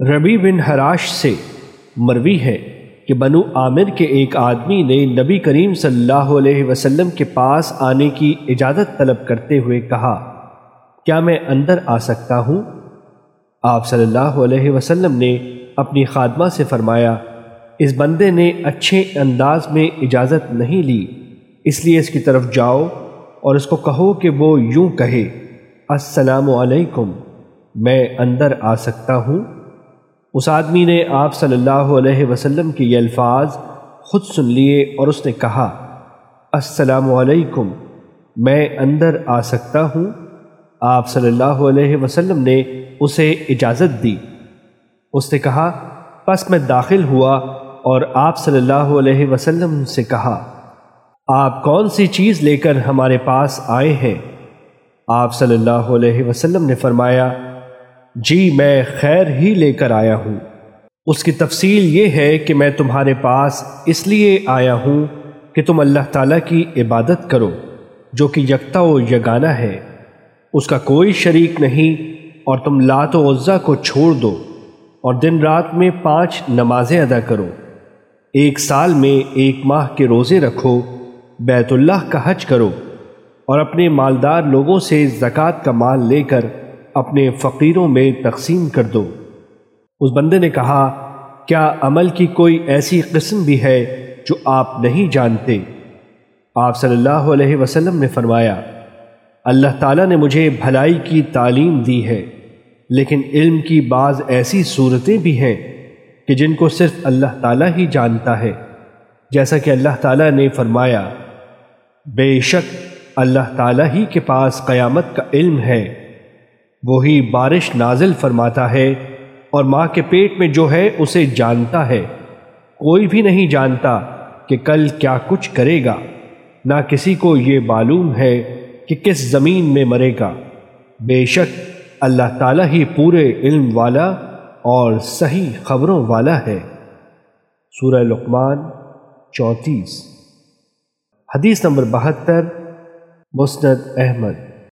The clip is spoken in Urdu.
ربی بن حراش سے مروی ہے کہ بنو عامر کے ایک آدمی نے نبی کریم صلی اللہ علیہ وسلم کے پاس آنے کی اجازت طلب کرتے ہوئے کہا، کیا میں اندر آ سکتا ہوں؟ آپ صلی اللہ علیہ وسلم نے اپنی خادمہ سے فرمایا، اس بندے نے اچھے انداز میں اجازت نہیں لی، اس لیے اس کی طرف جاؤ اور اس کو کہو کہ وہ یوں کہے، السلام علیکم، میں اندر آ سکتا ہوں اس آدمی نے آپ صلی اللہ علیہ وسلم کے یہ الفاظ خود سن لیے اور اس نے کہا، السلام علیکم، میں اندر آ سکتا ہوں۔ آپ صلی اللہ علیہ وسلم نے اسے اجازت دی۔ اس نے کہا، پس میں داخل ہوا اور آپ صلی اللہ علیہ وسلم سے کہا، آپ کون سی چیز لے کر ہمارے پاس آئے ہیں؟ آپ صلی اللہ علیہ وسلم نے فرمایا جی میں خیر ہی لے کر آیا ہوں۔ اس کی تفصیل یہ ہے کہ میں تمہارے پاس اس لیے آیا ہوں کہ تم اللہ تعالیٰ کی عبادت کرو، جو کہ یکتا و یگانہ ہے۔ اس کا کوئی شریک نہیں اور تم لات و عزا کو چھوڑ دو اور دن رات میں پانچ نمازیں ادا کرو۔ ایک سال میں ایک ماہ کے روزے رکھو، بیت اللہ کا حج کرو اور اپنے مالدار لوگوں سے زکوٰۃ کا مال لے کر اپنے فقیروں میں تقسیم کر دو۔ اس بندے نے کہا، کیا عمل کی کوئی ایسی قسم بھی ہے جو آپ نہیں جانتے؟ آپ صلی اللہ علیہ وسلم نے فرمایا، اللہ تعالیٰ نے مجھے بھلائی کی تعلیم دی ہے، لیکن علم کی بعض ایسی صورتیں بھی ہیں کہ جن کو صرف اللہ تعالیٰ ہی جانتا ہے۔ جیسا کہ اللہ تعالیٰ نے فرمایا، بے شک اللہ تعالیٰ ہی کے پاس قیامت کا علم ہے۔ وہی بارش نازل فرماتا ہے اور ماں کے پیٹ میں جو ہے اسے جانتا ہے۔ کوئی بھی نہیں جانتا کہ کل کیا کچھ کرے گا۔ نہ کسی کو یہ معلوم ہے کہ کس زمین میں مرے گا۔ بے شک اللہ تعالیٰ ہی پورے علم والا اور صحیح خبروں والا ہے۔ سورہ لقمان، چونتیس۔ حدیث نمبر بہتر، مسند احمد۔